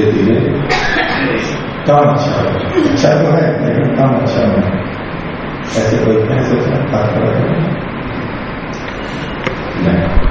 देती है। काम अच्छा अच्छा तो है, लेकिन काम अच्छा नहीं ऐसे तो कोई तो नहीं सोचा तात्पर्य नहीं।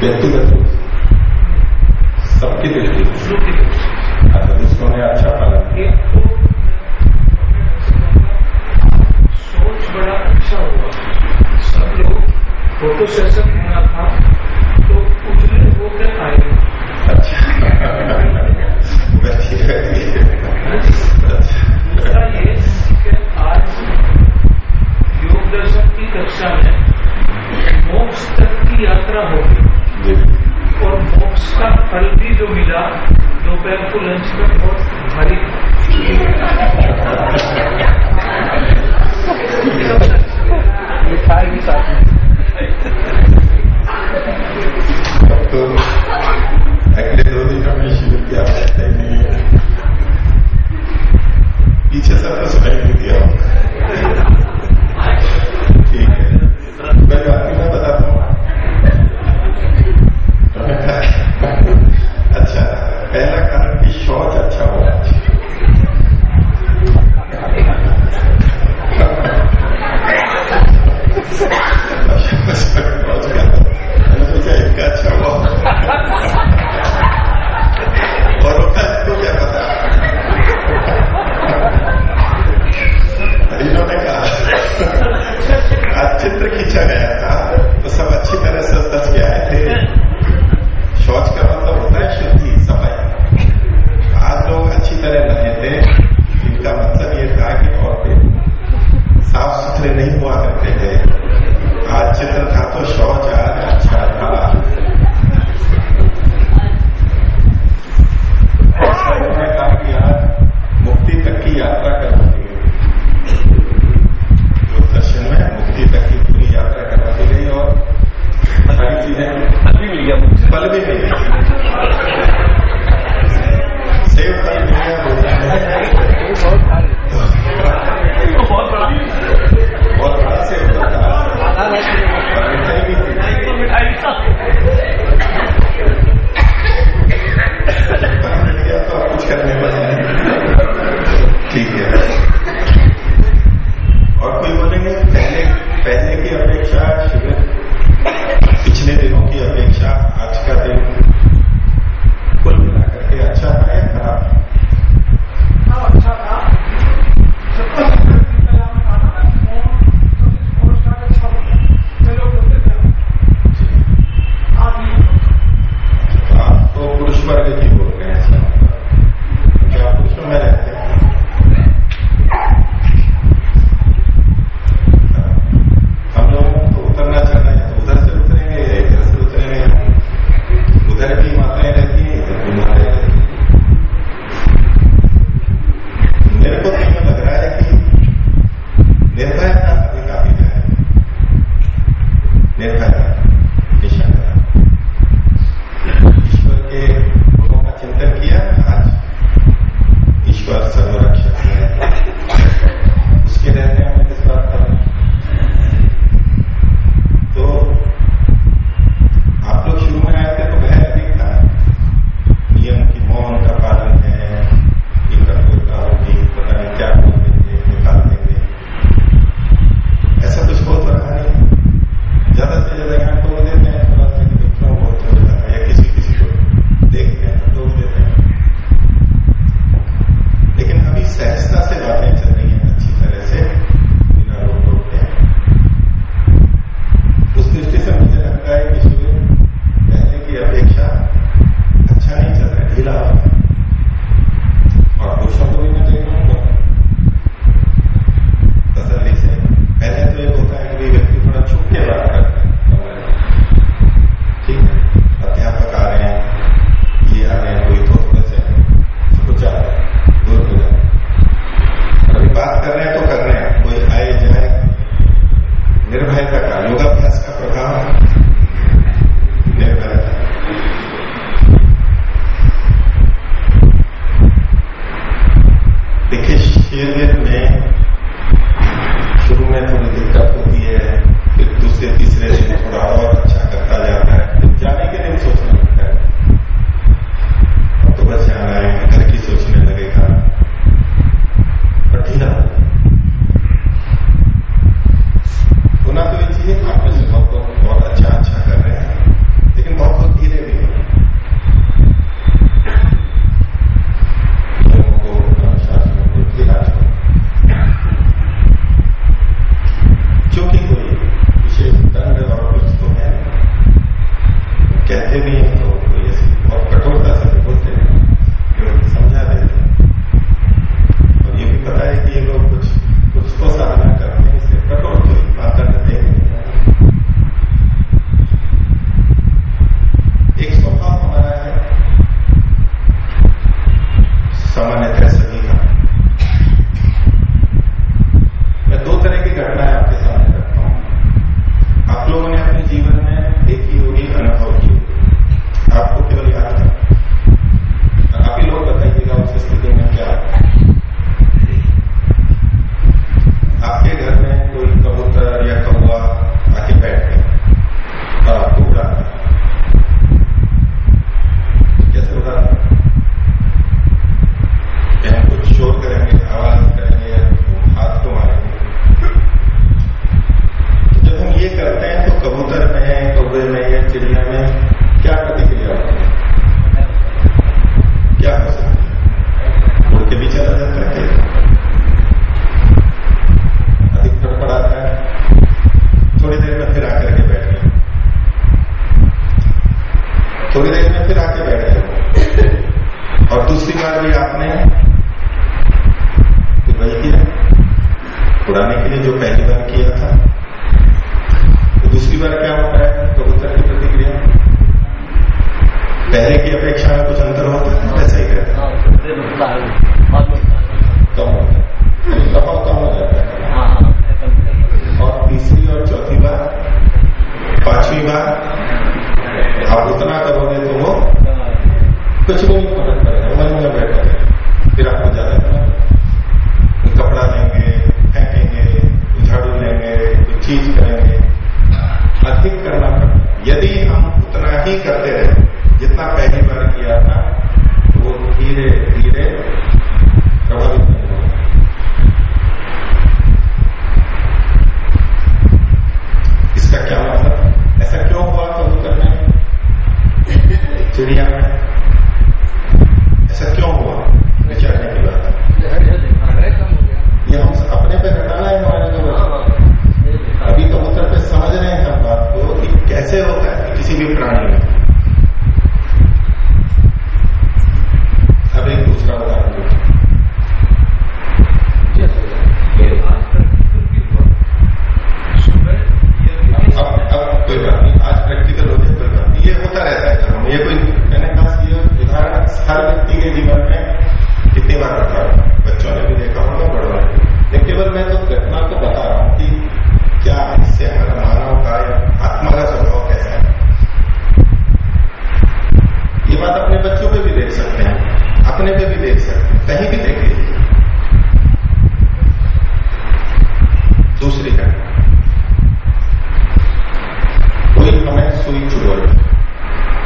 Bien, cuídate. करते हैं। आज चित्र था तो शौच आ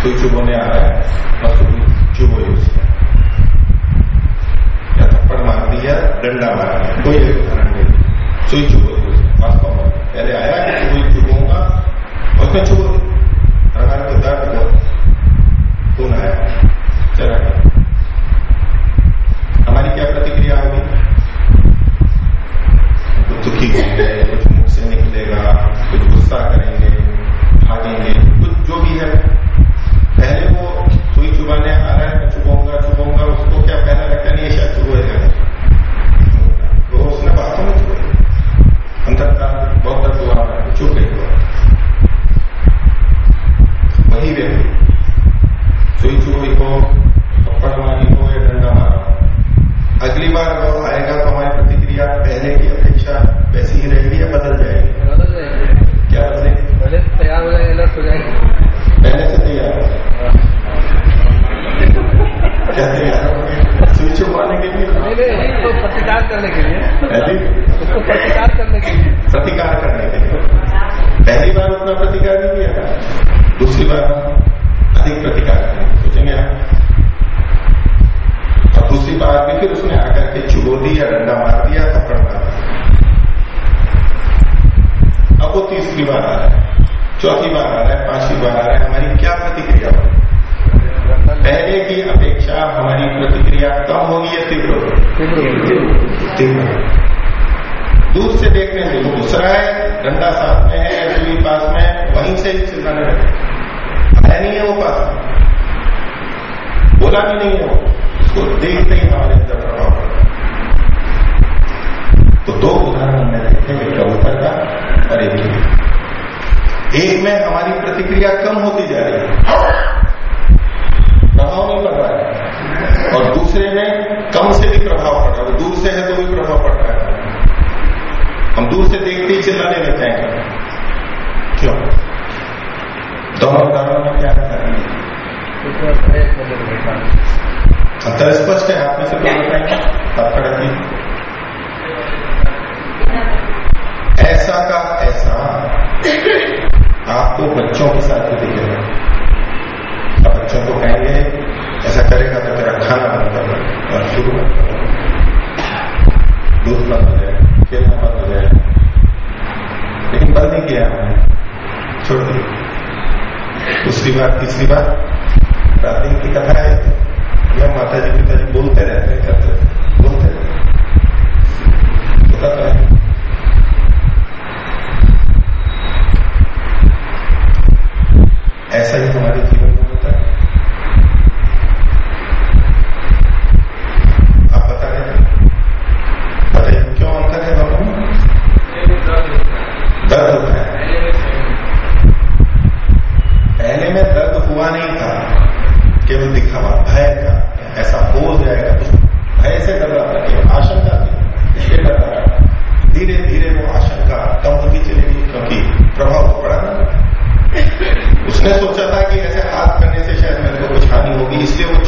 सुई चुभोने आ रहा है और सुई चुभो उसने या थप्पड़ मार दिया डंडा मार दिया कोई उदाहरण नहीं सुई चुभो वास्तव में पहले आया कि सुई चुभूँगा उसमें चुभो हमारे को दर्द हो खून आया चला गया हमारी क्या प्रतिक्रिया होगी दुखी होंगे कुछ मुख से निकलेगा कुछ गुस्सा करेंगे भागेंगे कुछ जो भी है पहले वो सुई चुबाने आ रहा है मैं चुबाऊँगा चुबाऊँगा उसको क्या पहले लगता नहीं ये शायद चुभेगा तो उसने वास्तव में चुभा अंदर का बहुत दर्द हुआ है चुप गई हुआ वही व्यक्ति सुई चुबी को थप्पड़ मारी हो या डंडा मारा हो अगली बार वो आएगा तो हमारी प्रतिक्रिया पहले की अपेक्षा वैसी ही रहेगी या बदल जाएगी क्या बदलेगी तैयार हो जाएँगे अलर्ट हो जाएँगे पहले से तैयार हो क्या तैयार हो सुई चुबाने के लिए नहीं नहीं उसको प्रतिकार करने के लिए पहले उसको प्रतिकार करने के लिए प्रतिकार करने के लिए पहली बार उतना प्रतिकार नहीं किया था दूसरी बार हम अधिक प्रतिकार करेंगे सोचेंगे ना और दूसरी बार भी फिर उसने आकर के चुबो दी या डंडा मार दिया थप्पड़ मार दिया अब वो तीसरी बार आ रहा है चौथी बार आ रहा है पांचवी बार आ रहा है हमारी क्या प्रतिक्रिया होगी पहले की अपेक्षा हमारी प्रतिक्रिया कम होगी या तीव्र होगी तीव्र दूर से देखने से वो दूसरा है डंडा साथ में है या सुई पास में है, वहीं से ही चिल्लाने लगे। आया नहीं है वो पास। बोला भी नहीं है उसको देखते ही हमारे अंदर प्रभाव पड़ता तो दो उदाहरण हमने देखे, एक कबूतर का और एक एक में हमारी प्रतिक्रिया कम होती जा रही है। प्रभाव नहीं पड़ रहा है। और दूसरे में कम से भी प्रभाव पड़ रहा है। दूर से है तो भी प्रभाव पड़ रहा है। हम दूर से देखते ही चिल्लाने लग जाएँगे। क्यों? दोनों उदाहरणों में क्या है? अंतर स्पष्ट है आप में से कोई बताएँगे आप खड़ा कीजिए ऐसा का ऐसा, आपको बच्चों के साथ भी दिखेगा। अब बच्चों को कहेंगे, ऐसा करेगा तो तेरा खाना बंद कर और शुरू मत करो। दूध बंद हो जाए खेलना बंद हो जाए लेकिन बंद नहीं किया हमने। छोड़ दिया। दूसरी बात तीसरी बात रात की कथा है। यह माता जी पिताजी बोलते रहते करते बोलते रहते होता तो है। ऐसा ही हमारे जीवन में होता है। Ministério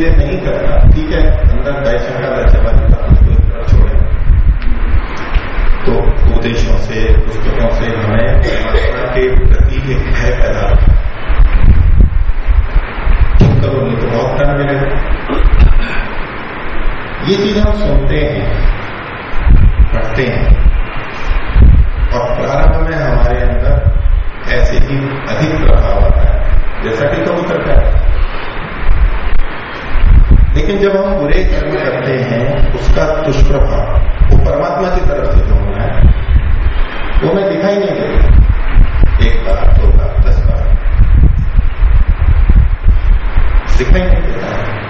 सीधे नहीं करता ठीक है? अंदर दर्शन का छोड़े। तो उपदेशों से, पुस्तकों से हमें परमात्मा के प्रति एक भय पैदा करो नहीं तो बहुत दंड मिलेगा ये चीज़ हम सुनते हैं, पढ़ते हैं। और प्रारंभ में हमारे अंदर ऐसे ही अधिक प्रभाव आता है। जैसा कि कबूतर का है लेकिन जब हम बुरे कर्म करते हैं, उसका दुष्प्रभाव, वो परमात्मा की तरफ़ से जो होना है, वो हमें दिखाई नहीं देता। एक बार, दो बार, दस बार। दिखाई नहीं देता। है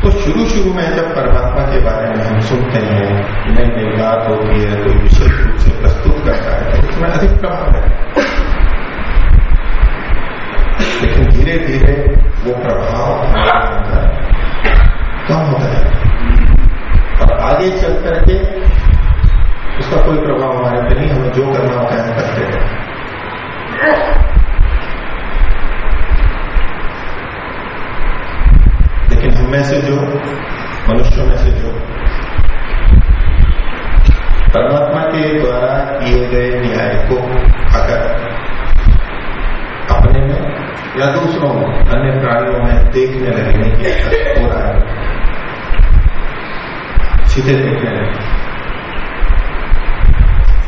तो शुरू शुरू में जब परमात्मा के बारे में हम सुनते हैं नई नई बात होती है, कोई विशेष रूप से प्रस्तुत करता है तो उसमें अधिक प्रभाव है। लेकिन धीरे धीरे वो प्रभाव हमारे कम होता है और आगे चल करके उसका कोई प्रभाव हमारे पे नहीं हमें जो करना होता है। करते हैं लेकिन हम में से जो मनुष्यों में से जो परमात्मा के द्वारा किए गए न्याय को अगर अपने में या दूसरों में, अन्य प्राणियों में देखने लगने की हो रहा है। सीधे देखने लगे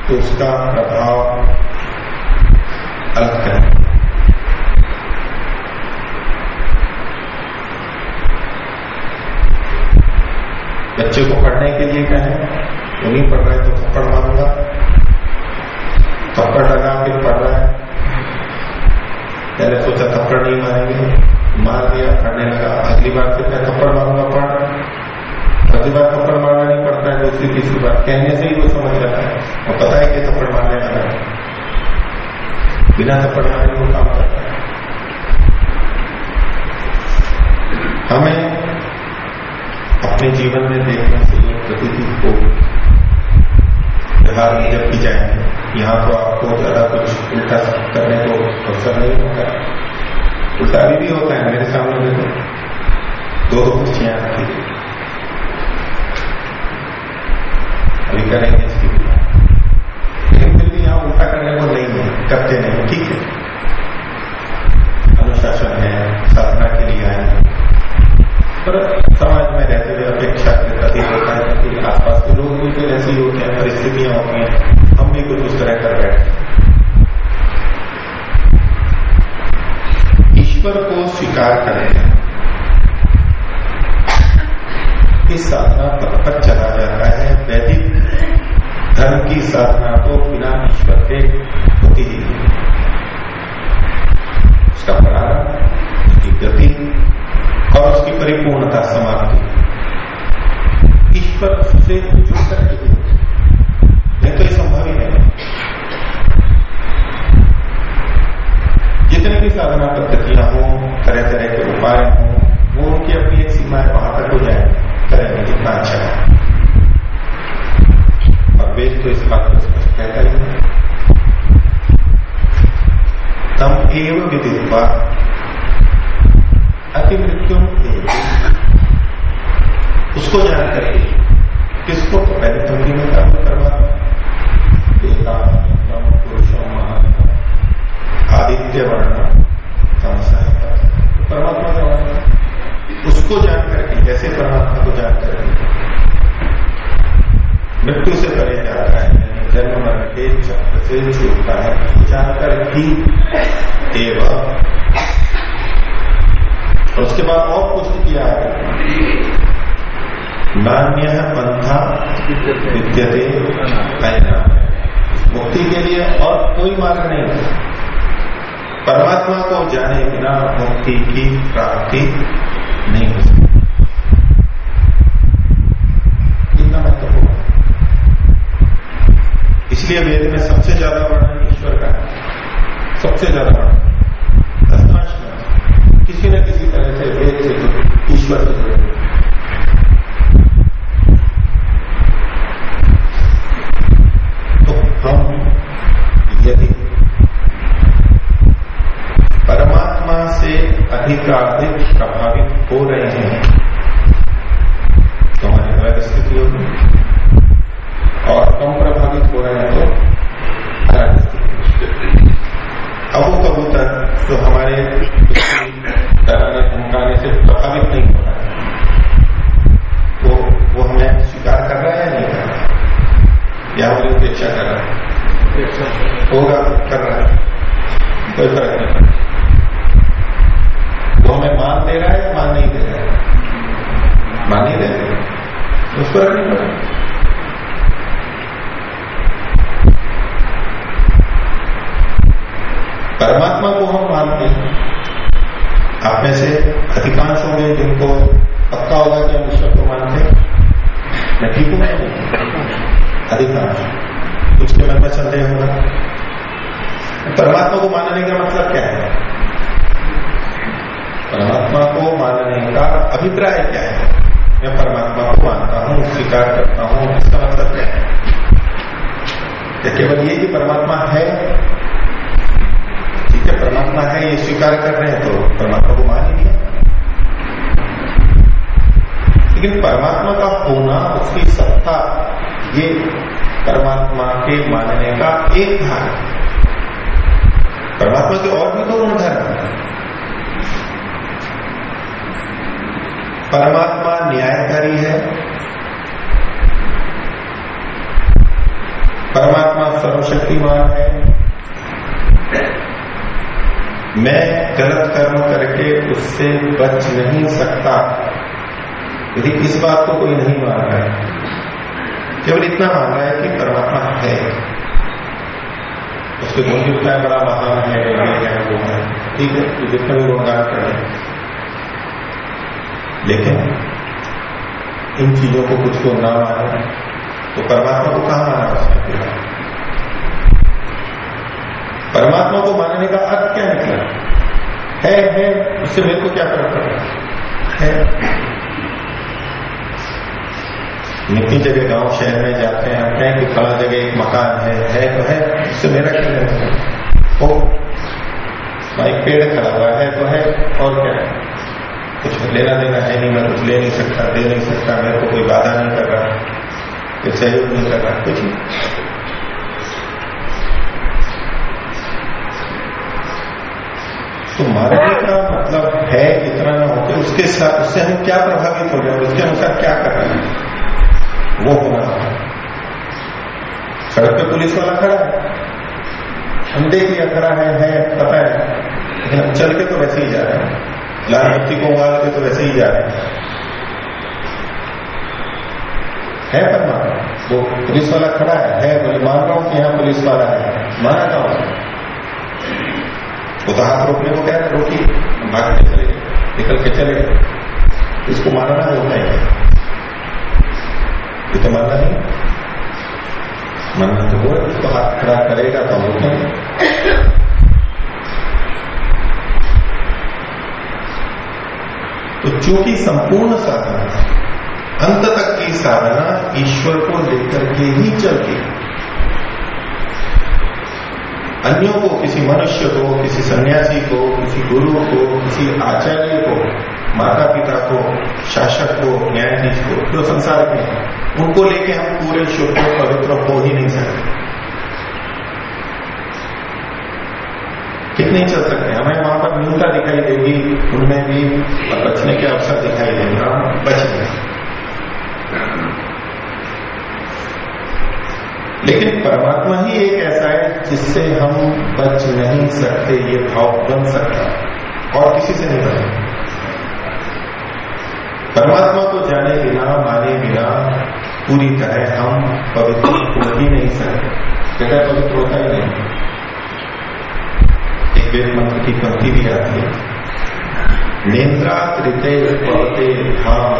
तो उसका प्रभाव अलग करें बच्चे को पढ़ने के लिए कहें वो नहीं पढ़ रहे तो तीसरी बार कहने से ही वो समझ जाता है। और पता है कि थप्पड़ मारने लगा है। बिना थप्पड़ मारे वो काम करता है। हमें अपने जीवन में देखने से ये प्रकृति को। व्यवहार में जब की जाए यहाँ तो आपको ज़्यादा कुछ उल्टा करने को अवसर नहीं होता। उल्टा भी, भी होता है जाने बिना मुक्ति की प्राप्ति नहीं हो सकती। इतना महत्वपूर्ण इसलिए वेद में सबसे ज़्यादा वर्णन ईश्वर का है। सबसे ज़्यादा वर्णन दशमांश में किसी न किसी तरह से वेद से ईश्वर से जुड़े अधिकाधिक प्रभावित हो रहे हैं तो हमारी अलग स्थिति होगी और कम प्रभावित हो रहे हैं तो अलग स्थिति अबू कबूतर जो हमारे डराने धमकाने से प्रभावित नहीं हो रहा है वो वो हमें स्वीकार कर रहा है या नहीं कर रहा या हमारी उपेक्षा कर रहा है होगा कर रहा है कोई फ़र्क नहीं पड़ता वो हमें मान दे रहा है या मान नहीं दे रहा है मान नहीं दे रहा उस पर नहीं पड़ा परमात्मा को हम मानते हैं आप में से अधिकांश होंगे जिनको पक्का होगा कि हम ईश्वर को मानते हैं मैं ठीक हूँ अधिकांश कुछ के मन में संदेह होगा परमात्मा को मानने का मतलब क्या है परमात्मा को मानने का अभिप्राय क्या है मैं परमात्मा को मानता हूँ स्वीकार करता हूँ इसका मतलब क्या है क्या केवल ये कि परमात्मा है ठीक है परमात्मा है ये स्वीकार कर रहे हैं तो परमात्मा को मान ही लिया लेकिन परमात्मा का होना उसकी सत्ता ये परमात्मा के मानने का एक भाग परमात्मा के और भी तो गुणधर्म है। परमात्मा न्यायकारी है। परमात्मा सर्वशक्तिमान है। मैं गलत कर्म करके उससे बच नहीं सकता। यदि इस बात को कोई नहीं मान रहा है, केवल इतना मान रहा है कि परमात्मा है। उसके गुण है बड़ा महान है है वो है। ठीक है जितना भी गुणगान करें। लेकिन, इन चीज़ों को कुछ को ना माने। तो परमात्मा को कहा माना उसने परमात्मा को मानने का अर्थ क्या निकला? है है, उससे मेरे को क्या फ़र्क पड़ा? है। नित्य जगह गाँव, शहर में जाते हैं हैं कि खड़ा जगह एक मकान है है तो है उससे मेरा क्या लेना ओ, भाई पेड़ खड़ा हुआ है तो है, और क्या है? कुछ लेना देना है नहीं, मैं कुछ ले नहीं सकता, दे नहीं सकता, मेरे को कोई बाधा नहीं कर रहा, कोई सहयोग नहीं कर रहा, कुछ नहीं। तो मारने का मतलब है, इतना ना होते उसके साथ, उससे हम क्या प्रभावित हो रहे हैं उसके अनुसार क्या कर रहे हैं? वो होना सड़क पे पुलिस वाला खड़ा है। हम देख लिया खड़ा है है, पता है। लेकिन हम चल के तो वैसे ही जा रहे हैं। लाल बत्ती को उगा के तो वैसे ही जा रहे हैं। है परमात्मा वो पुलिस वाला खड़ा है। है, बोले, मान रहा हूँ कि यहाँ पुलिस वाला है। माना था उसने। वो तो हाथ रोकने को क्या रोकी। भागते चले गए, निकल के चले इसको मानना होता है। ये तो मानना नहीं मानना तो वो उसको हाथ खड़ा करेगा तो हम रुकेंगे तो चूँकि संपूर्ण साधना अंत तक की साधना ईश्वर को लेकर के ही चलती है अन्यों को किसी मनुष्य को किसी सन्यासी को किसी गुरु को किसी आचार्य को माता पिता को, शासक को, न्यायाधीश को, जो संसार के हैं, उनको लेके हम पूरे शुद्ध पवित्र हो ही नहीं सकते। कितने चल सकते हैं? हमें वहाँ पर न्यूनता दिखाई देगी, उनमें भी बचने के अवसर दिखाई देंगे। हम बच गए। लेकिन परमात्मा ही एक ऐसा है जिससे हम बच नहीं सकते, ये भाव बन सकता। और किसी से नहीं बने परमात्मा को जाने बिना, माने बिना, पूरी तरह हम पवित्र हो ही नहीं सकते। जगह पवित्र होता ही नहीं। एक वेद मंत्र की पंक्ति भी आती है। नेन्द्रा त्रिते पवते धाम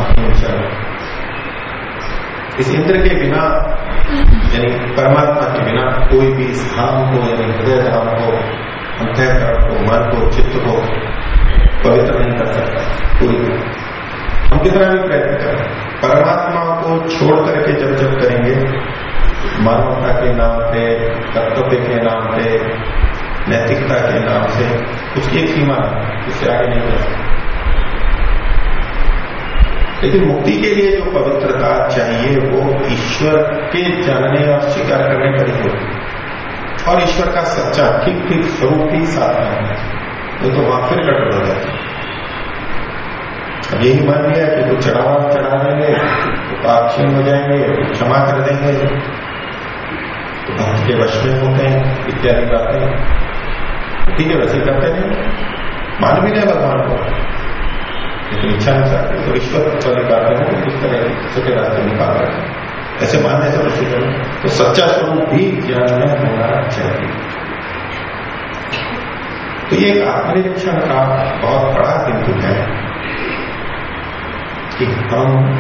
इस इंद्र के बिना, यानी परमात्मा के बिना कोई भी स्थान को यानी हृदय धाम को अंतकरण को मन को चित्त को पवित्र नहीं कर सकता कोई भी हम कितना भी प्रयत्न करें। परमात्मा को छोड़ करके जब जब करेंगे, मानवता के नाम पे, कर्तव्य के नाम पे, नैतिकता के नाम से उसकी एक सीमा है, उससे आगे नहीं सकते। लेकिन मुक्ति के लिए जो पवित्रता चाहिए, वो ईश्वर के जानने और स्वीकार करने पर ही होगी और ईश्वर का सच्चा ठीक ठीक स्वरूप ही में है। नहीं तो वहाँ फिर गड़बड़ हो जाती अब यही मान लिया कि कुछ चढ़ावा चढ़ा देंगे तो पाप क्षीण हो जाएँगे तो क्षमा कर देंगे। तो भक्त के वश में होते हैं, इत्यादि बातें। ठीक है, वैसे करते नहीं। मान भी नहीं भगवान को। लेकिन इच्छा चाहती तो ईश्वर वाली बातें हो इस तरह सच्चे रास्ते निकाल रहे हैं। ऐसे मानने से कुछ नहीं तो सच्चा स्वरूप भी ज्ञान में होना चाहिए। तो ये आत्मनिरीक्षण का बहुत बड़ा बिंदु है। कि हम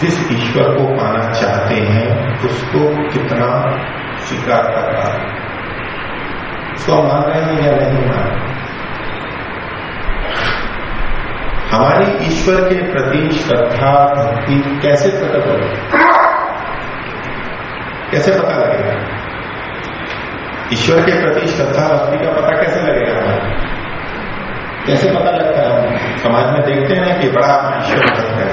जिस ईश्वर को पाना चाहते हैं, उसको कितना स्वीकार कर रहा है। उसको मान रहे हैं या नहीं मान रहे हमारी ईश्वर के प्रति श्रद्धा, भक्ति कैसे प्रकट होगी? कैसे पता लगेगा? ईश्वर के प्रति श्रद्धा, भक्ति का पता कैसे लगेगा हमारा? कैसे पता लगता है? समाज में देखते हैं कि बड़ा ईश्वर भक्त है।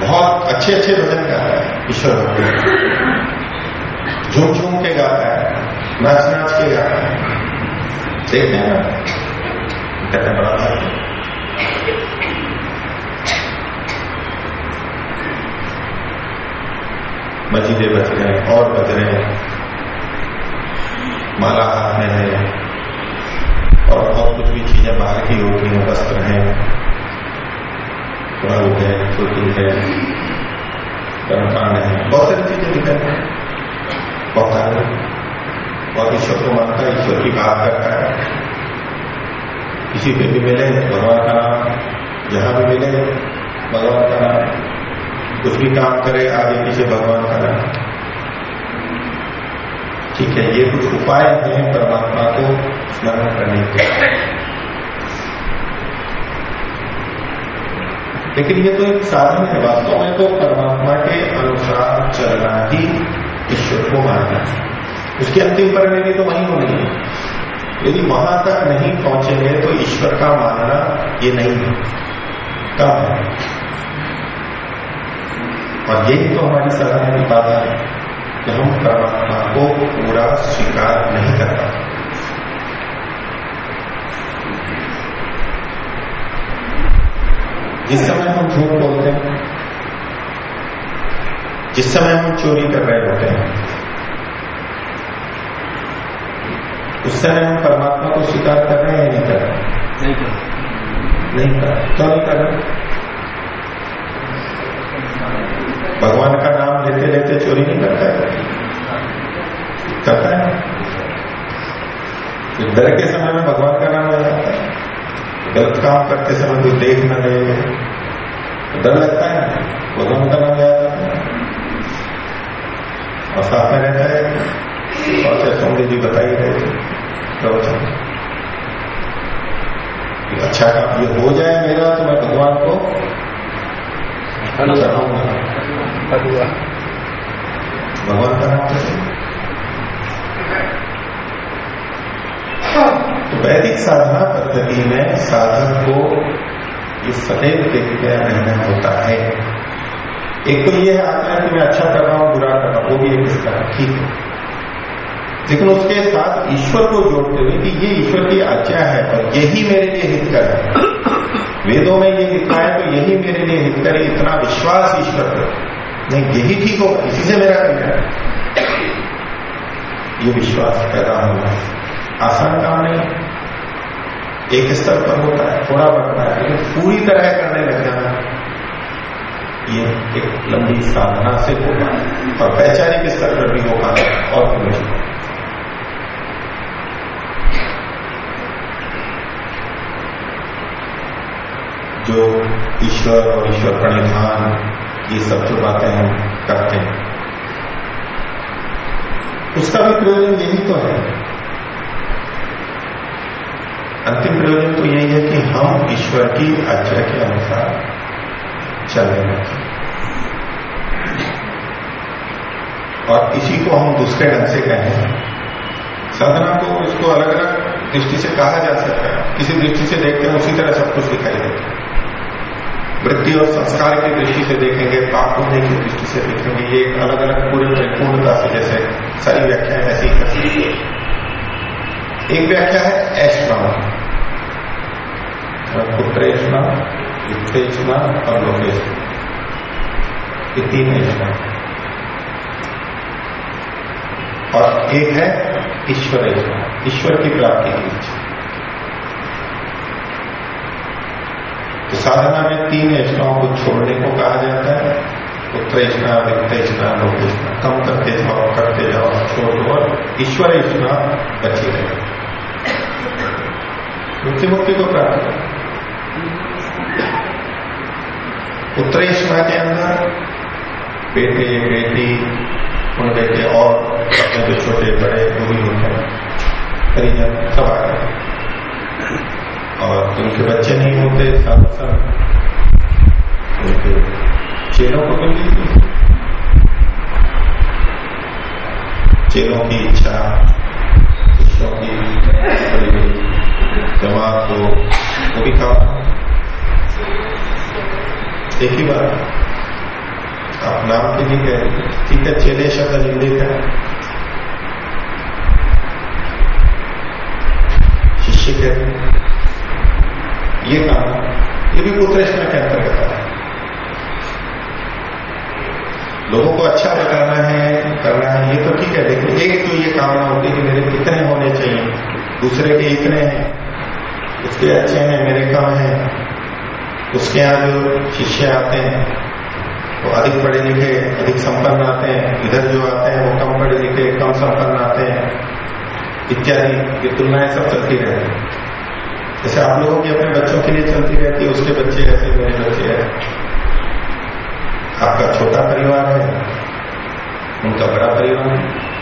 बहुत अच्छे अच्छे भजन गाता है ईश्वर भक्त। झूम झूम के गाता है, नाच नाच के गाता है। देखते हैं ना कहते बड़ा भक्त मजीदे बच रहे हैं, और बच रहे हैं। माला में है। और बहुत कुछ भी चीज़ें बाहर की होती हैं वस्त्र हैं। प्रभु है छोटी है कर्मकांड है। बहुत सारी चीज़ें दिखाई बहुत सारे। और ईश्वर को मानता है, ईश्वर की बात करता है। किसी पे भी मिले, भगवान का नाम, जहाँ भी मिले, भगवान का नाम, कुछ भी काम करे, आगे पीछे भगवान का नाम। ठीक है, ये कुछ उपाय हैं परमात्मा को स्मरण करने के लेकिन ये तो एक साधन है वास्तव में तो परमात्मा के अनुसार चलना ही ईश्वर को मानना है। उसकी अंतिम परिणति तो वही होनी है। यदि वहाँ तक नहीं पहुँचेंगे तो ईश्वर का मानना ये नहीं है। कम है। और यही तो हमारी सलाह की बात है। कि हम परमात्मा को पूरा स्वीकार नहीं कर पाते जिस समय हम झूठ बोलते हैं जिस समय हम चोरी कर रहे होते हैं उस समय हम परमात्मा को स्वीकार कर रहे हैं या नहीं कर रहे नहीं कर नहीं कर क्यों नहीं कर रहे? भगवान का नाम लेते लेते चोरी नहीं करता है। करता है। तो डर के समय में भगवान का नाम आ जाता है। गलत काम करते समय कोई देख न ले। तो डर लगता है भगवान का नाम याद आता है। और साथ में रहता है। और से स्वामी जी बताई रहे थे प्रवचन अच्छा काम ये हो जाए मेरा तो मैं भगवान को चढ़ाऊँगा भगवान का नाम कैसे तो वैदिक साधना पद्धति में साधक को ये सदैव देखते रहना होता है। एक तो ये आता है कि मैं अच्छा कर रहा हूँ, बुरा कर रहा हूँ, वो भी एक इसका ठीक है। लेकिन उसके साथ ईश्वर को जोड़ते हुए कि ये ईश्वर की आज्ञा है और यही मेरे लिए हितकर है। वेदों में ये लिखा है तो यही मेरे लिए हितकर है, इतना विश्वास ईश्वर पर। नहीं, यही ठीक होगा, इसी से मेरा कल्याण ये विश्वास पैदा होना आसान काम नहीं। एक स्तर पर होता है, थोड़ा बढ़ता है, लेकिन पूरी तरह करने लग जाना ये एक लंबी साधना से होगा और वैचारिक स्तर पर भी होगा और भी जो ईश्वर और ईश्वर प्रणिधान, ये सब जो बातें हम करते हैं, उसका भी प्रयोजन यही तो है। अंतिम प्रयोजन तो यही है कि हम ईश्वर की आज्ञा के अनुसार चलने लगे और इसी को हम दूसरे ढंग से कहें। साधना को इसको अलग अलग दृष्टि से कहा जा सकता है। किसी दृष्टि से देखते हैं, उसी तरह सब कुछ दिखाई देता है। वृत्ति और संस्कार की दृष्टि से देखेंगे, पाप होने की दृष्टि से देखेंगे, ये अलग अलग पूरे पूर्णता से जैसे सारी व्याख्याएँ ऐसी एक व्याख्या है ऐश्वर्य युक्तेष्णा और लोकेष्णा ये तीन ऐश्वर्य और एक है ईश्वर ईश्वर की प्राप्ति की इच्छा तो साधना में तीन ऐष्णाओं को छोड़ने को कहा जाता है। उत्तरेष्णा वित्तेष्णा, लोकेष्णा। कम करते जाओ करते जाओ, छोड़ दो ईश्वर ऐष्णा बची रहे। मृत्यु मुक्ति को प्राप्त कर। उत्तरेश्वर के अंदर बेटे, बेटी उन बेटे और अपने जो छोटे बड़े भी होते हैं, परिजन सब आ गए। और जिनके बच्चे नहीं होते, संत उनके चेलों को मिल लीजिए चेलों की इच्छा ईश्वर की जमात हो वो भी कहा एक ही बात, आप नाम के लिए कह ठीक है, चेले शब्द निंदित है। शिष्य कहते ये काम ये भी पुत्रेष्णा के अंतर्गत है। लोगों को अच्छा बताना है, करना है, ये तो ठीक है, लेकिन एक तो ये कामना होती है कि मेरे कितने होने चाहिए, दूसरे के इतने हैं उसके अच्छे हैं, मेरे कम हैं। उसके यहाँ जो शिष्य आते हैं, वो अधिक पढ़े लिखे, अधिक संपन्न आते हैं, इधर जो आते हैं वो कम पढ़े लिखे, कम संपन्न आते हैं, इत्यादि, ये तुलनाएँ सब चलती रहती है। जैसे आप लोगों की अपने बच्चों के लिए चलती रहती है, उसके बच्चे ऐसे मेरे बच्चे हैं। आपका छोटा परिवार है, उनका बड़ा परिवार है।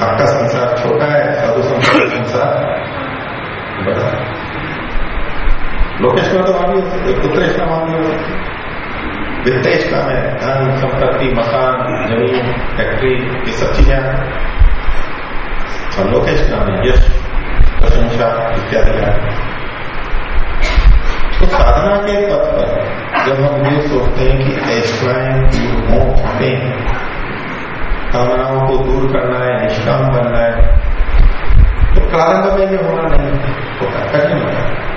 आपका संसार छोटा है, साधु संसार संसार बड़ा लोकेश्वर तो हो। सकते पुत्रेश्वर वहाँ भी हो। में धन संपत्ति मकान ज़मीन फैक्ट्री ये सब चीज़ें और लोकेश्वर में यश प्रशंसा इत्यादि तो साधना के पथ पर जब हम ये सोचते हैं कि ऐश्वर्य दूर हो कामनाओं को दूर करना है निष्काम बनना है तो प्रारंभ में ये होना नहीं होता है। कठिन होता है।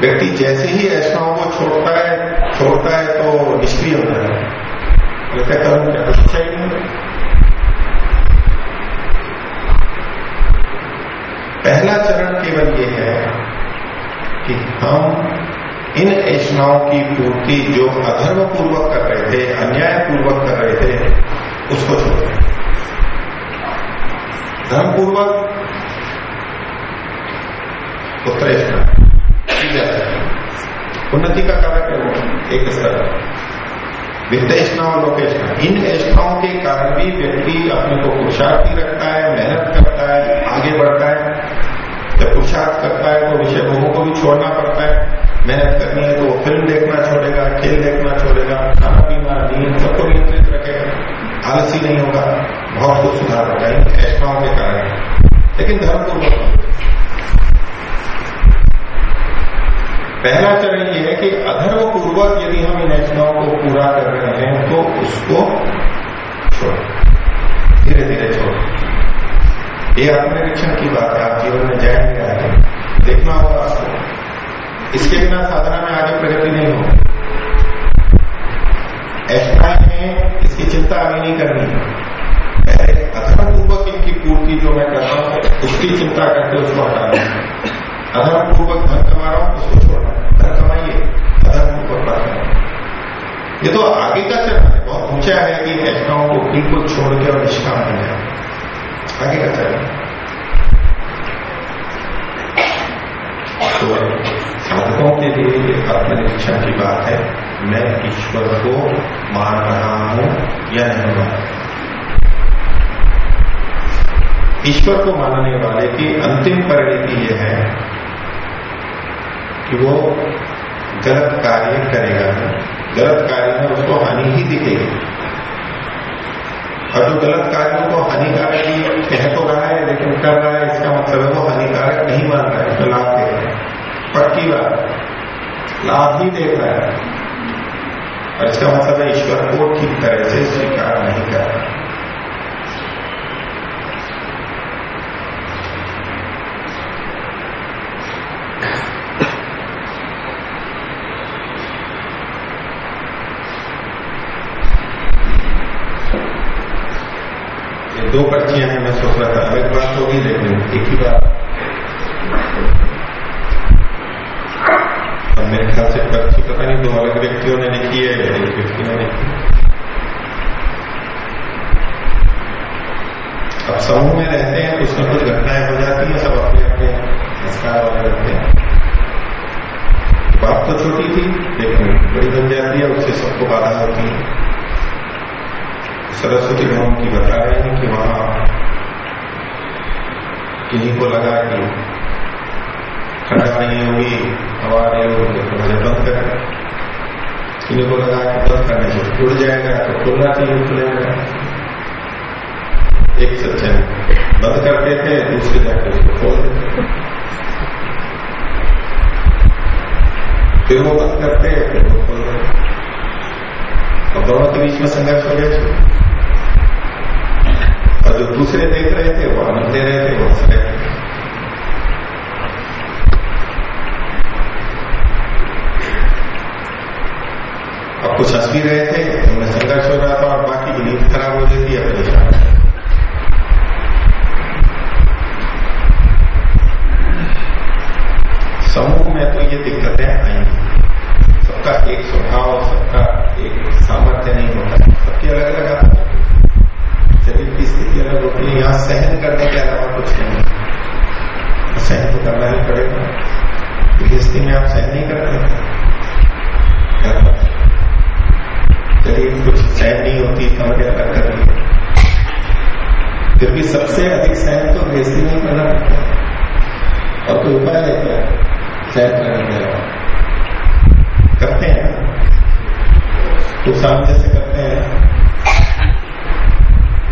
व्यक्ति जैसे ही ऐसाओं को छोड़ता है छोड़ता है तो निष्क्रिय हो। जाता है कहते करूँ? क्या चाहिए पहला चरण केवल ये है कि हम इन ऐष्णाओं की पूर्ति जो अधर्म पूर्वक कर रहे थे अन्याय पूर्वक कर रहे थे, उसको छोड़ धर्म पूर्वक उत्तरेष्णा की जा उन्नति का कारक है वो, एक स्तर वित्तेष्णा और लोकेष्णा इन ऐष्णाओं के कारण भी व्यक्ति अपने को पुरुषार्थी रखता है, मेहनत करता है, आगे बढ़ता है। जब पुरुषार्थ करता है तो विषय भोगों को भी छोड़ना पड़ता है। मेहनत करनी है तो फ़िल्म देखना छोड़ेगा, खेल देखना छोड़ेगा, खाना पीना नींद सबको नियंत्रित रखेगा। आलसी नहीं होगा, बहुत कुछ सुधार होगा। इन ऐष्णाओं के कारण। लेकिन धर्म को कि अधर्म पूर्वक यदि हम इन ऐसाओं को पूरा कर रहे हैं तो उसको छोड़। धीरे धीरे छोड़। ये आत्मनिरीक्षण की बात है, आप जीवन में जाएँगे आगे। देखना होगा आपको। इसके बिना साधना में आगे प्रगति नहीं होगी। ऐसाएँ हैं इसकी चिंता आगे नहीं करनी। पहले अधर्म पूर्वक इनकी पूर्ति जो मैं कर रहा हूँ, उसकी चिंता करके उसको हटाना। अधर्म पूर्वक धन कमा रहा हूँ, उसको पूर्वक बात ये तो आगे का चरण है, बहुत ऊँचा है कि ऐसाओं को बिल्कुल छोड़ के और निष्काम हो जाए। आगे का चरण तो साधकों के लिए ये आत्मनिरीक्षण की बात है, मैं ईश्वर को मान रहा हूँ या नहीं मान ईश्वर को मानने वाले की अंतिम परिणति यह है कि वो गलत कार्य करेगा। गलत कार्य में उसको हानि ही दिखेगी। और जो गलत कार्यों को हानिकारक ही कह तो रहा है, लेकिन कर रहा है, इसका मतलब है वो हानिकारक नहीं मान रहा है तो लाभ दे रहा है। पक्की बात। लाभ ही देख रहा है। और इसका मतलब है ईश्वर को ठीक तरह से स्वीकार नहीं कर रहा ये दो पर्चियाँ हैं, मैं सोच रहा था अलग बात होगी लेकिन एक ही बात अब मेरे ख्याल से पर्ची पता नहीं, दो अलग व्यक्तियों ने लिखी है, या एक व्यक्ति ने लिखी अब समूह में रहते हैं, कुछ न कुछ घटनाएँ हो जाती हैं, सब अपने अपने संस्कार वाले रहते हैं। बात तो छोटी थी, लेकिन बड़ी बन जाती है, उससे सबको बाधा होती है। सरस्वती भवन की बता रहे हैं कि वहाँ किन्हीं को लगा कि नहीं होगी हवा नहीं होगी तो मुझे बंद कर किन्हीं को लगा कि बंद करने से उड़ जाएगा तो खुलना चाहिए खुलेगा एक सज्जन बंद करते थे दूसरे जाकर उसको खोल देते फिर वो बंद करते फिर वो खोल देते और दोनों के बीच में संघर्ष हो गया। जो दूसरे देख रहे थे, वो आनंद दे रहे थे, वो रहे अब कुछ हंस भी रहे थे, उनमें संघर्ष हो रहा था और बाकी की नींद खराब हो जाती है परेशान समूह में तो ये दिक्कतें आएँगी सबका एक स्वभाव, सबका एक सामर्थ्य नहीं होता। सबकी अलग अलग आदत। शरीर की स्थिति अलग होती है यहाँ सहन करने के अलावा कुछ नहीं है। सहन तो करना ही पड़ेगा। गृहस्थी में आप सहन नहीं करते शरीर कुछ सहन नहीं होती, कमरे अलग कर रही फिर भी सबसे अधिक सहन तो गृहस्थी में करना पड़ता है। और कोई उपाय है क्या? सहन करने के अलावा। करते हैं तो सामने से करते हैं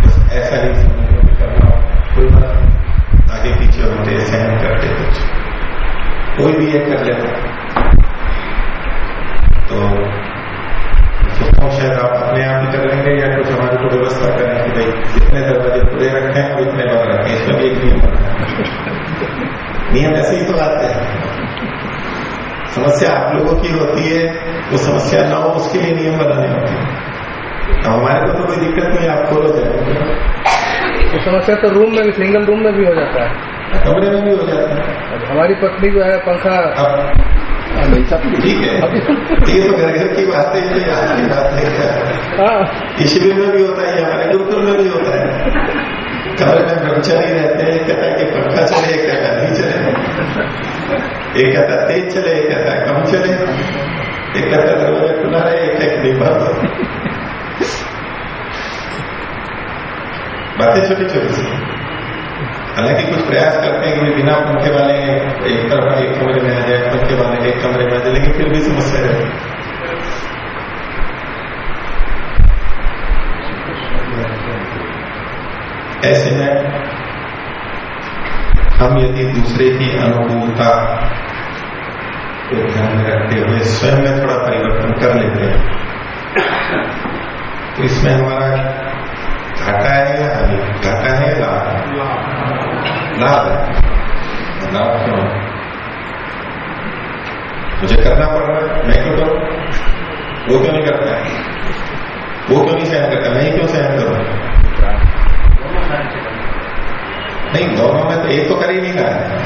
बस ऐसा ही समझो कि करना कोई बात आगे पीछे होते सहन करते कुछ कोई भी ये कर लेता तो सोचता हूँ शायद आप अपने आप ही कर लेंगे या कुछ हमारे को व्यवस्था करें कि भाई जितने दरवाजे खुले रखे हैं और इतने बंद रखें इसमें भी एक नियम नियम ऐसे ही तो आते हैं समस्या आप लोगों की होती है वो समस्या ना हो उसके लिए नियम बनाने होते हैं। तो हमारे को तो कोई दिक्कत नहीं आप खोलो जाए तो समस्या तो रूम में भी सिंगल रूम में भी हो जाता है। कमरे में भी हो जाता है। हमारी पत्नी जो है पंखा ठीक है। ये तो घर घर की बात है ये यहाँ की बात है। हाँ। शिविर में भी होता है हमारे गुरुकुल में भी होता है। कमरे में ब्रह्मचारी रहते हैं कहता है कि पंखा चले कहता नहीं चले एक कहता तेज चले एक कहता कम चले एक कहता दरवाज़ा खुला रहे एक है नहीं बातें छोटी छोटी सी हालाँकि कुछ प्रयास करते हैं कि बिना पंखे वाले एक तरफ़ एक कमरे में आ जाए पंखे वाले एक कमरे में आ जाए लेकिन फिर भी समस्या रहती ऐसे में हम यदि दूसरे की अनुकूलता को ध्यान में रखते हुए स्वयं में थोड़ा परिवर्तन कर लेते हैं तो इसमें हमारा घाटा है या हानि घाटा है लाभ लाभ है। लाभ क्यों? मुझे करना पड़ रहा है। मैं क्यों करूँ? वो क्यों नहीं करता है? वो क्यों नहीं सहन करता? मैं ही क्यों सहन करूँ? नहीं दोनों में तो एक तो कर ही नहीं रहा है।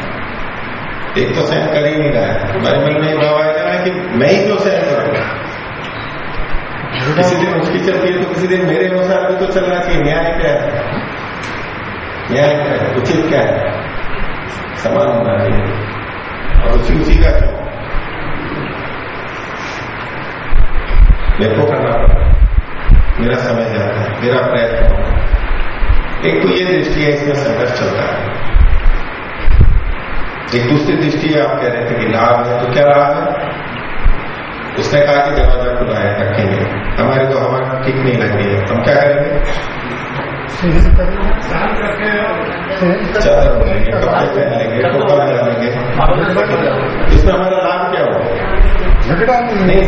एक तो सहन कर ही नहीं रहा है। हमारे मन में भाव आएगा ना कि मैं ही क्यों सहन करूँगा किसी दिन उसकी चलती है तो किसी दिन मेरे अनुसार भी तो चलना चाहिए। न्याय क्या है? न्याय क्या है? उचित क्या है? समान होना चाहिए। और उसी उसी का क्यों मेरे को करना पड़ा मेरा समय जाता है। मेरा प्रयत्न होगा एक तो ये दृष्टि है इसमें संघर्ष चलता है। एक दूसरी दृष्टि आप कह रहे थे कि लाभ है तो क्या लाभ है? उसने कहा कि दरवाज़ा खुला है रखेंगे। हमारे तो हवा ठीक नहीं लग रही है। हम क्या करेंगे? चादर बनेंगे कपड़े पहन लेंगे टोपा लगा लेंगे इसमें हमारा लाभ क्या हुआ? झगड़ा नहीं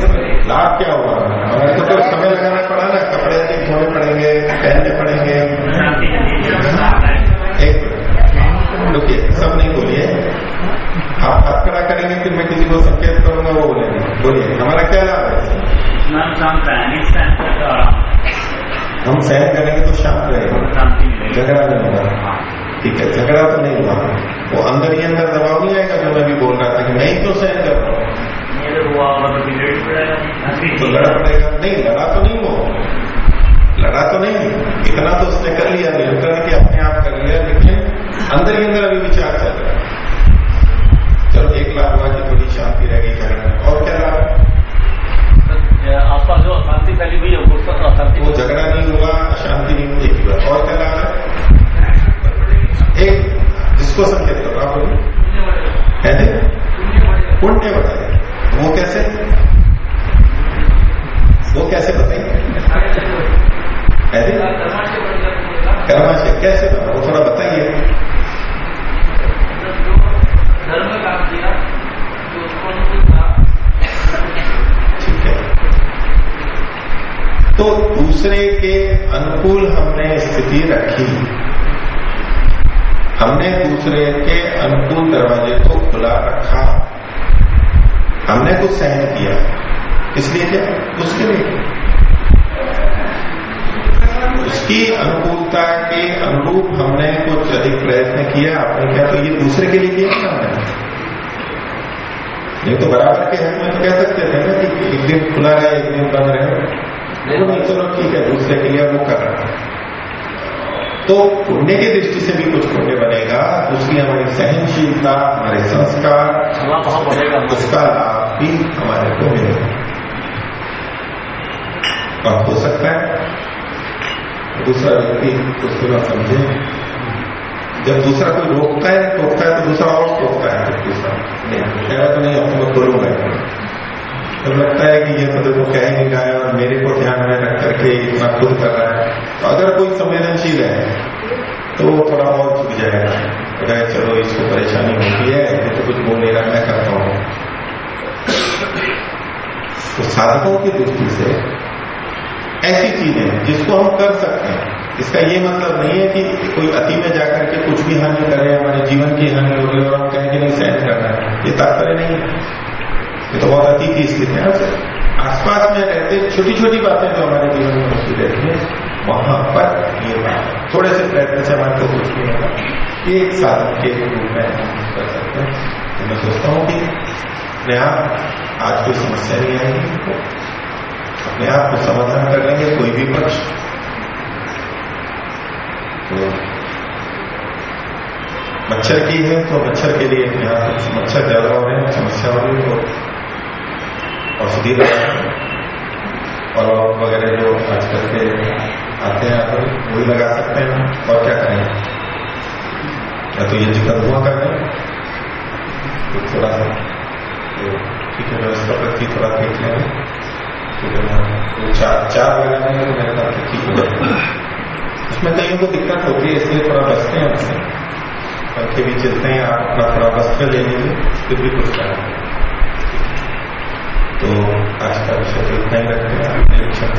लाभ क्या हुआ? हमारे तो समय लगाना पड़ा ना। कपड़े धोने पड़ेंगे पहनने पड़ेंगे। रुकिए सब नहीं बोलिए। आप हाथ खड़ा करेंगे फिर मैं किसी को संकेत करूँगा वो बोलेंगे। बोलिए हमारा क्या लाभ है? हम सहन करेंगे तो शांत रहेगा झगड़ा नहीं होगा। ठीक है झगड़ा तो नहीं हुआ वो अंदर ही अंदर दबाव नहीं आएगा जो मैं भी बोल रहा था कि मैं ही। क्यों सहन कर रहा हूँ तो लड़ा पड़ेगा। नहीं लड़ा तो नहीं वो। लड़ा तो नहीं इतना तो उसने कर लिया नियंत्रण कि अपने आप कर लिया लेकिन अंदर ही अंदर अभी विचार चल रहा है चलो एक लाभ हुआ कि थोड़ी शांति रहेगी झगड़ा और क्या लाभ आपका जो अशांति फैली हुई है वो अशांति वो झगड़ा नहीं हुआ अशांति नहीं हुई एक बार और क्या लाभ है एक जिसको संकेत करो आप बोलिए पुण्य बढ़ाए वो कैसे वो कैसे बताएँगे ऐसे कर्माशय कैसे बना वो थोड़ा बताइए ठीक है तो दूसरे के अनुकूल हमने स्थिति रखी हमने दूसरे के अनुकूल दरवाजे को खुला रखा हमने कुछ सहन किया इसलिए क्या उसके लिए उसकी अनुकूलता के अनुरूप हमने कुछ अधिक प्रयत्न किया आपने क्या तो ये दूसरे के लिए किया ना हमने ये तो बराबर के हक में तो कह सकते थे ना कि एक दिन खुला रहे एक दिन बंद रहे वो नहीं चलो ठीक है दूसरे के लिए वो कर रहा है तो पुण्य की दृष्टि से भी कुछ पुण्य बनेगा दूसरी हमारी सहनशीलता हमारे संस्कार उसका लाभ भी हमारे को मिलेगा। और हो सकता है दूसरा व्यक्ति उसको ना समझे। जब दूसरा कोई रोकता है टोकता है तो दूसरा और टोकता है दूसरा। नहीं कह रहा तो नहीं अपने को बोलूँगा जब लगता है कि ये तो देखो कह नहीं रहा है और मेरे को ध्यान में रख करके इतना खुद कर रहा है तो अगर कोई संवेदनशील है तो थोड़ा बहुत झुक जाएगा। अगर चलो इसको परेशानी होती है ये तो कुछ बोल नहीं रहा मैं करता हूँ। तो साधकों की दृष्टि से ऐसी चीज़ें जिसको हम कर सकते हैं, इसका ये मतलब नहीं है कि कोई अति में जाकर के कुछ भी हानि करे, हमारे जीवन की हानि हो गई और हम कहेंगे नहीं, सहन करना है। ये तात्पर्य नहीं है। ये तो बहुत अति की स्थिति है। आसपास में रहते छोटी छोटी बातें जो हमारे जीवन में होती रहती है। वहाँ पर ये बात थोड़े से प्रयत्न से हमारे को कुछ नहीं होगा एक साधन के रूप में कर सकते हैं। तो मैं सोचता हूँ कि अपने आप आज कोई समस्या नहीं आएगी अपने आप को समाधान कर लेंगे, कोई भी पक्ष। तो मच्छर की है तो मच्छर के लिए अपने आप मच्छर ज़्यादा हो रहे हैं, समस्या हो रही है तो औषधि और वगैरह जो आजकल के आते हैं आप वही लगा सकते हैं। और क्या करें? या तो ये ज़िक्र हुआ कर रहे तो थोड़ा सा तो ठीक है व्यवस्था प्रति थोड़ा देख लेंगे। तो चार चार लगाने तो मेरे ख्याल ठीक हो जाए उसमें कईयों को दिक्कत होती है, इसलिए थोड़ा बचते हैं उससे पंखे भी चलते हैं, आप अपना थोड़ा वस्त्र ले लीजिए, फिर भी कुछ करें। तो आज का विषय तो इतना ही रखते हैं। निरीक्षण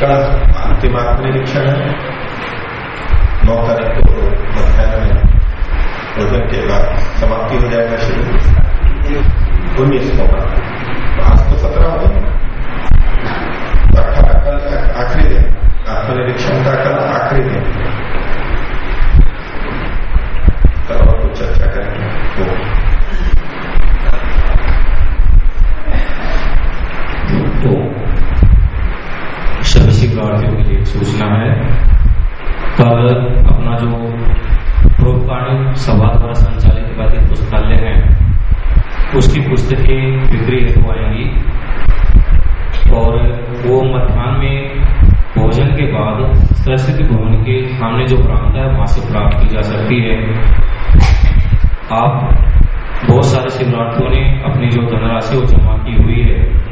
का अंतिम आत्मनिरीक्षण है। नौ तारीख को मध्यान्ह में भोजन के बाद समाप्ति हो जाएगा शुरू। उन्नीस को आज तो सत्रह हो अठारह कल आखिरी दिन। आत्मनिरीक्षण का कल आखिरी दिन कल और कुछ चर्चा करेंगे तो तो सभी शिक्षार्थियों के लिए सूचना है। कल अपना जो प्रोत्काणिक सभा द्वारा संचालित बाधित पुस्तकालय है, उसकी पुस्तकें बिक्री हेतु आएँगी। और वो मध्यान्ह में भोजन के बाद सरस्वती भवन के सामने जो बरामदा है, वहाँ से प्राप्त की जा सकती है। आप बहुत सारे शिवरार्थियों ने अपनी जो धनराशि वो जमा की हुई है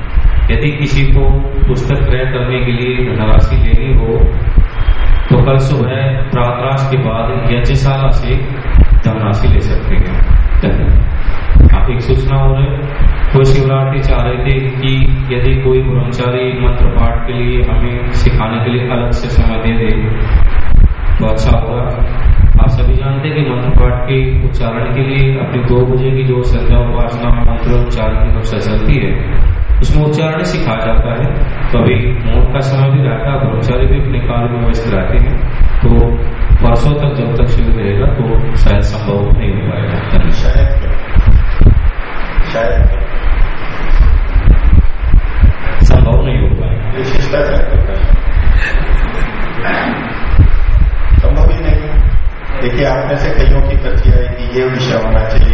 यदि किसी को पुस्तक क्रय करने के लिए धनराशि लेनी हो तो कल सुबह प्रातराश के बाद यज्ञशाला से धनराशि ले सकते हैं। आप एक सूचना हो रहे कोई शिवरार्थी चाह रहे थे कि यदि कोई ब्रह्मचारी मंत्र पाठ के लिए हमें सिखाने के लिए अलग से समय दे दे तो अच्छा होगा। आप सभी जानते हैं कि मंत्र पाठ के उच्चारण के लिए अपने दो बजे की जो संध्या उपासना मंत्र उच्चारण की चलती है उसमें उच्चारण सिखाया जाता है। तो अभी मोट का समय भी रहता है ब्रह्मचारी भी अपने कार्य में व्यस्त रहते हैं। तो वर्षों तक जब तक शिविर रहेगा तो शायद संभव नहीं हो पाएगा। शायद शायद संभव नहीं हो पाएगा। ये शिष्टाचार संभव ही नहीं देखिए आप में से कईयों की पर्ची है कि ये विषय होना चाहिए।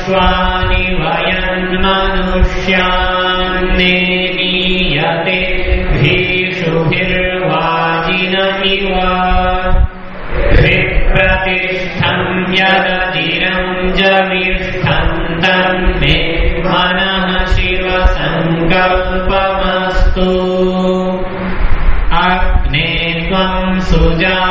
विश्वानि वयन्मनुष्यान्नेदीयते हिषुभिर्वाजिन इव। हृप्रतिष्ठं जगतिरं जगष्ठं मे मनः शिवसङ्कल्पमस्तु अग्ने त्वं सुजा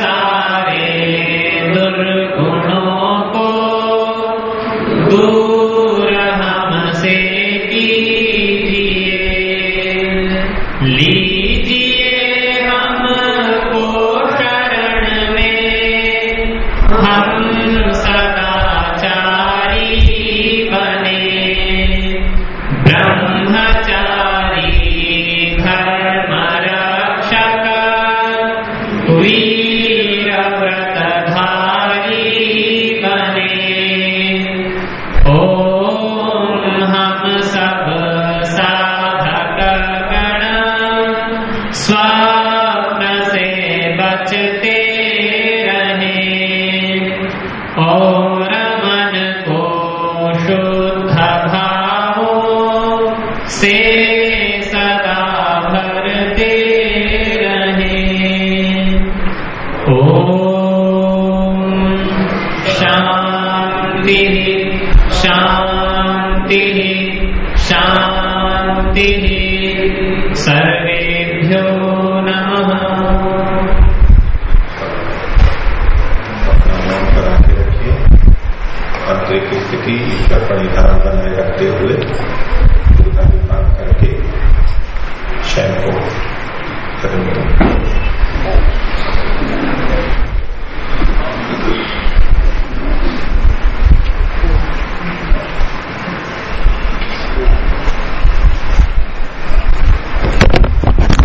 सारे